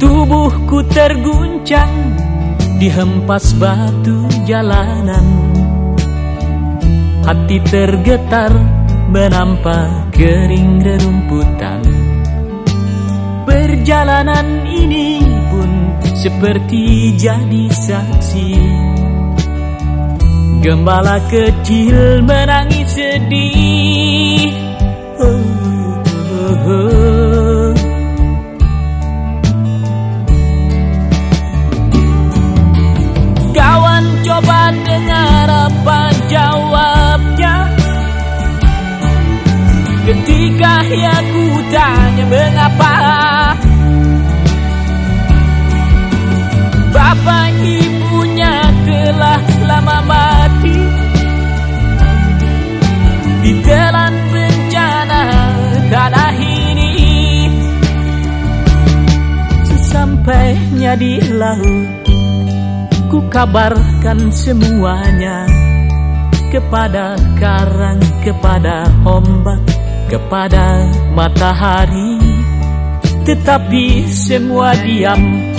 Tubuhku terguncang dihempas batu jalanan. Hati tergetar menampak kering rerumputan. Perjalanan ini seperti jadi saksi Gembala kecil menangis sedih. Kawan coba dengar apa jawabnya Ketika aku tanya mengapa Bapak ibunya telah lama mati? Di telan bencana tanah ini Sesampainya di laut Ku kabarkan semuanya Kepada karang, kepada ombak Kepada matahari. Tetapi semua diam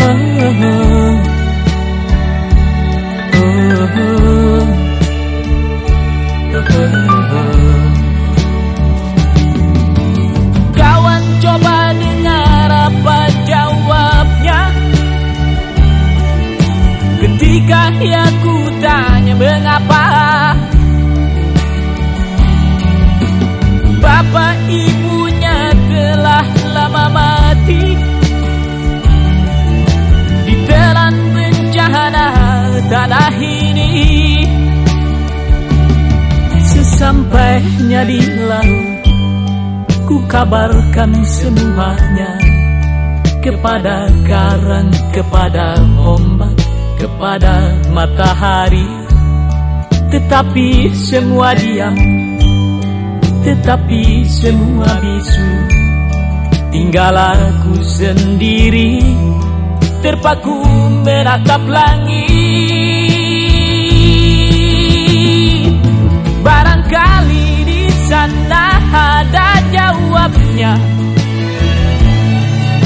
oh. Sesampainya di laut Ku kabarkan semuanya Kepada karang, kepada ombak Kepada matahari. Tetapi semua diam Tetapi semua bisu. Tinggal aku sendiri Terpaku menatap langit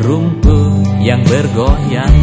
rumput yang bergoyang